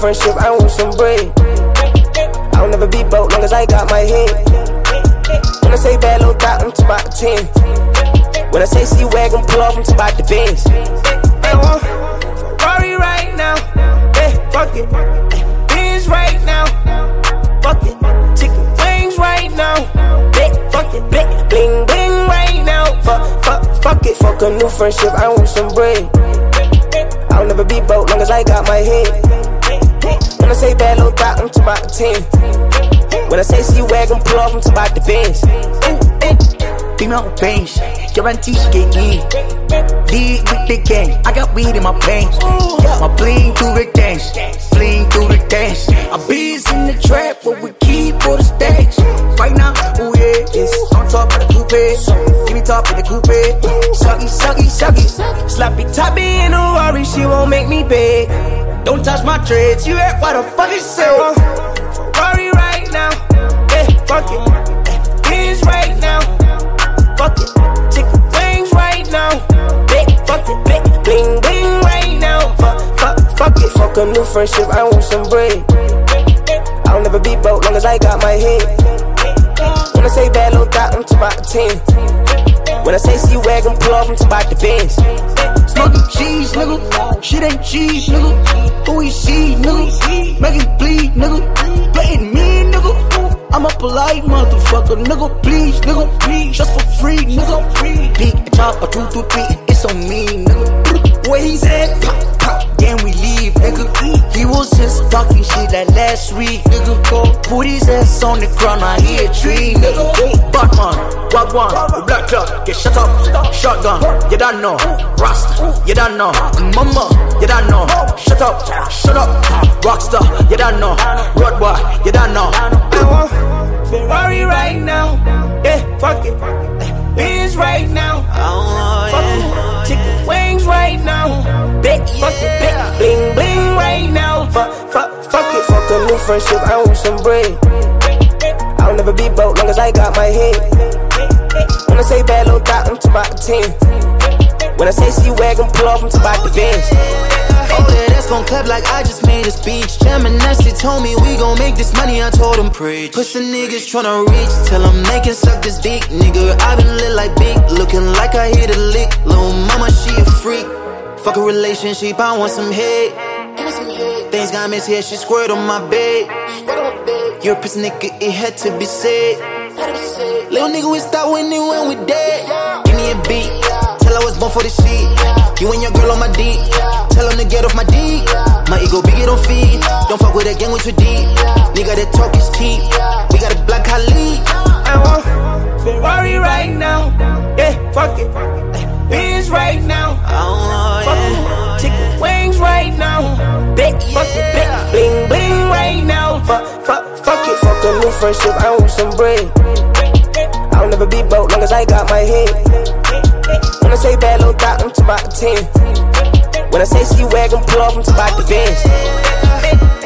friendship, I want some bread. I'll never be broke long as I got my head. When I say bad little thought, I'm about the 10. When I say G-Wagon, pull off, I'm about the Benz. I want Ferrari right now. Hey, fuck it. Benz right now. Fuck it. Chicken wings right now. Big, fuck it. Big, bling, bling right now. Fuck, fuck, fuck it. Fuck a new friendship, I want some bread. I'll never be broke long as I got my head. Say bad little thought, I'm to about 10. When I say G-Wagon, pull off, I'm to about the Benz. Female bench, guarantee she get in. Lead with the gang, I got weed in my veins. My bling through the dance, bling through the dance. I bees in the trap, but we keep for the stacks. Right now, ooh yeah, it's on top of the coupe. Give me top of the coupe. Sloppy toppy in a worry, she won't make me big. Don't touch my dreads, you heard what the fuck he said. Worry right now, yeah, fuck it. Eh, Benz right now, fuck it. Chicken wings right now, big, fuck it, big, bling, bling right now, fuck, fuck, fuck it. Fuck a new friendship, I want some bread. I'll never be broke long as I got my head. When I say bad little thought, I'm to the 10. When I say G-Wagon, pull off, I'm the Benz. Smoking cheese, nigga. Shit ain't cheese, nigga. Who we see, nigga? Make it bleed, nigga. Playing me, nigga. I'm a polite motherfucker, nigga. Please, nigga. Please, just for free, nigga. Big chop, a two, two, three. It's on me, nigga. Where he's at? Talking shit like last week, nigga. Go put his ass on the ground, I hear a tree, nigga. Batman, Wagwan, Black Clock, get shut up. Shotgun, you don't know. Rasta, you don't know. Mama, you don't know. Shut up, shut up. Rockstar, you don't know. Road boy, you don't know. I want Ferrari right now. Yeah, fuck it. Uh, Benz right now. Fuck it. Chicken wings right now. Big, fuck it, Fuck, fuck, it. Fuck a new friendship, I want some bread. I'll never be broke long as I got my head. When I say bad little thought, I'm to about the 10. When I say G-Wagon, pull off, I'm to about the Benz. Oh yeah, that's gon' clap like I just made a speech. Nasty told me we gon' make this money, I told him preach. Pussy niggas tryna reach, tell them they can suck this dick, nigga. I been lit like big, looking like I hit a lick. Lil' mama, she a freak. Fuck a relationship, I want some head. Things got messy, yeah, she squirt on my bed. You're a pussy nigga, it had to be said. Little nigga, we stop winning when we dead. Give me a beat, tell I was born for this shit. You and your girl on my dick, tell them to get off my dick. My ego big, it don't feed. Don't fuck with that gang, we too deep. Nigga, that talk is cheap. We got a black Khalid. I want Ferrari right now. Yeah, fuck it. Uh, Benz right now. New friendship, I want some bread. I'll never be broke long as I got my head. When I say bad little thought, I'm to about the 10. When I say G-Wagon, pull off, I'm to about the Benz.